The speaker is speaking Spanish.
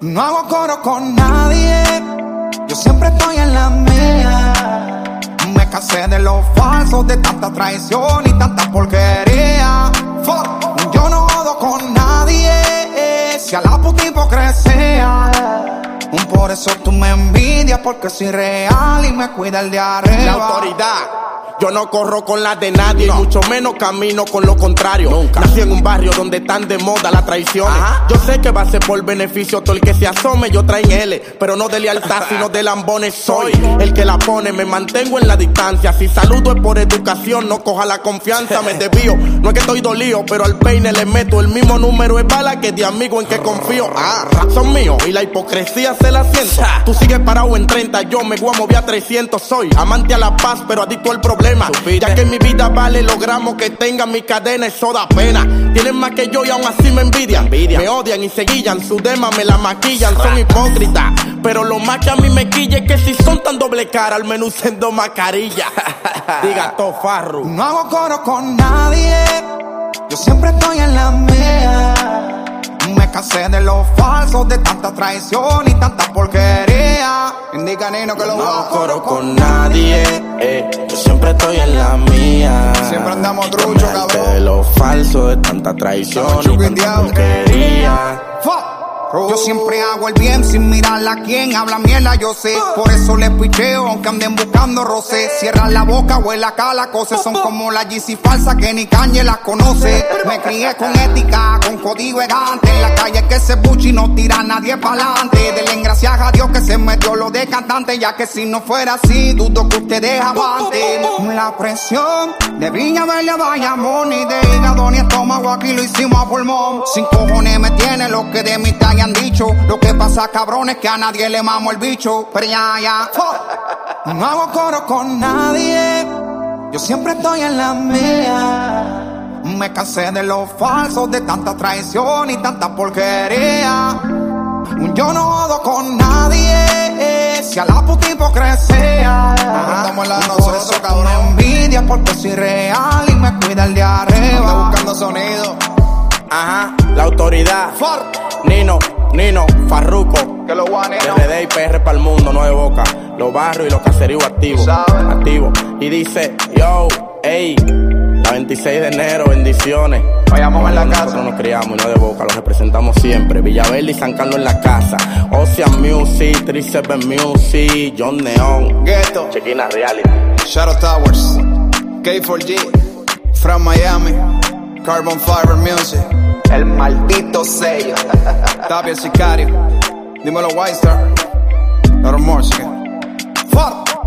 No hago coro con nadie, yo siempre estoy en la mía. Me cansé de los falsos, de tanta traición y tanta porquería. Yo no jodo con nadie, si a la puta hipocresía. Por eso tú me envidias, porque soy real y me cuida el de arriba. La autoridad. Yo no corro con la de nadie, y mucho menos camino con lo contrario. Nunca. Nací en un barrio donde están de moda las traiciones. Ajá. Yo sé que va a ser por beneficio todo el que se asome, yo traen L, pero no de lealtad, sino de lambones soy. El que la pone, me mantengo en la distancia. Si saludo es por educación, no coja la confianza, me desvío. No es que estoy dolido, pero al peine le meto el mismo número de bala que de amigo en que confío. Ah, son míos y la hipocresía se la siento. Tú sigues parado en 30, yo me voy a mover a 300. Soy amante a la paz, pero adicto al problema. Ya que en mi vida vale los gramos que tenga mi cadena, eso da pena. Tienen más que yo y aún así me envidian. Envidia. Me odian y se guillan, su dema me la maquillan, son hipócritas. Pero lo más que a mí me quilla es que si son tan doble cara, al menos usen dos mascarillas. Diga todo farru. No hago coro con nadie, yo siempre estoy en la mía. Me cansé de los falsos, de tanta traición y tanta porquería. Indica Nino que lo No hago coro con nadie, eh. Yo siempre estoy en la mía. Siempre andamos trucho, cabrón. De lo falso, de tanta traición y tanta porquería. Yo siempre hago el bien sin mirar a quien habla mierda, yo sé. Por eso les picheo, aunque anden buscando rosé. Cierran la boca, huele acá la cosa. Son como la GC falsa que ni Kanye las conoce. Me crié con ética, con código elegante. En la calle que se buchi no tira a nadie pa'lante. Denle gracias a Dios que se metió lo de cantante. Ya que si no fuera así, dudo que ustedes aguanten. La presión de Viña Verde, Bayamón y de hígado ni estómago. Aquí lo hicimos a pulmón. Sin cojones me tiene lo que de mi talla han dicho. Lo que pasa, cabrones, que a nadie le mamo el bicho. Pero ya, ya. No hago coro con nadie. Yo siempre estoy en la mía. Me cansé de los falsos, de tanta traición y tanta porquería. Yo no jodo con nadie, si a la puta hipocresía. Estamos en la porque soy real y me cuida el de arriba. buscando sonido. Ajá, la autoridad. Nino, Nino, Farruco. Que lo guane. RD y PR para el mundo, no de boca. Los barrios y los caseríos activos. Activos. Y dice, yo, ey, la 26 de enero, bendiciones. Vayamos en la Nosotros casa. nos criamos y no de boca, los representamos siempre. Villaverde y San Carlos en la casa. Ocean Music, 37 Music, John Neon. Ghetto. Chequina Reality. Shadow Towers. K4G. From Miami. Carbon Fiber Music. El maldito sello. Tapia sicario. Dímelo, White Star. Chica. Fuck.